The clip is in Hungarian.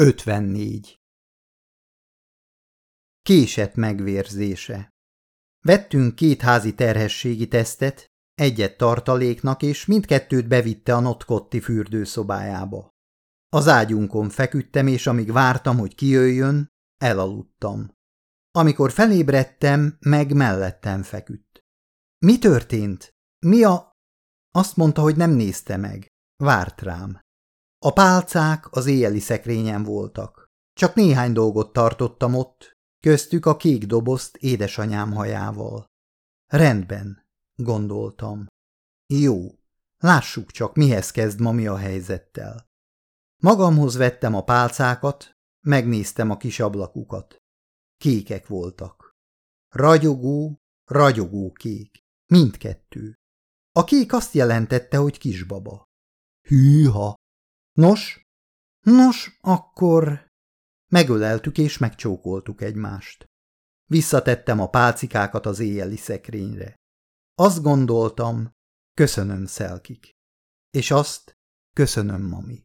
54. Késett megvérzése Vettünk két házi terhességi tesztet, egyet tartaléknak, és mindkettőt bevitte a Notkotti fürdőszobájába. Az ágyunkon feküdtem, és amíg vártam, hogy kijöjjön, elaludtam. Amikor felébredtem, meg mellettem feküdt. Mi történt? Mi a... Azt mondta, hogy nem nézte meg. Várt rám. A pálcák az éjjeli szekrényen voltak. Csak néhány dolgot tartottam ott, köztük a kék dobozt édesanyám hajával. Rendben, gondoltam. Jó, lássuk csak, mihez kezd ma mi a helyzettel. Magamhoz vettem a pálcákat, megnéztem a kis ablakukat. Kékek voltak. Ragyogó, ragyogó kék. Mindkettő. A kék azt jelentette, hogy kisbaba. Hűha! Nos? Nos, akkor... Megöleltük és megcsókoltuk egymást. Visszatettem a pálcikákat az éjjeli szekrényre. Azt gondoltam, köszönöm, Szelkik. És azt köszönöm, mami.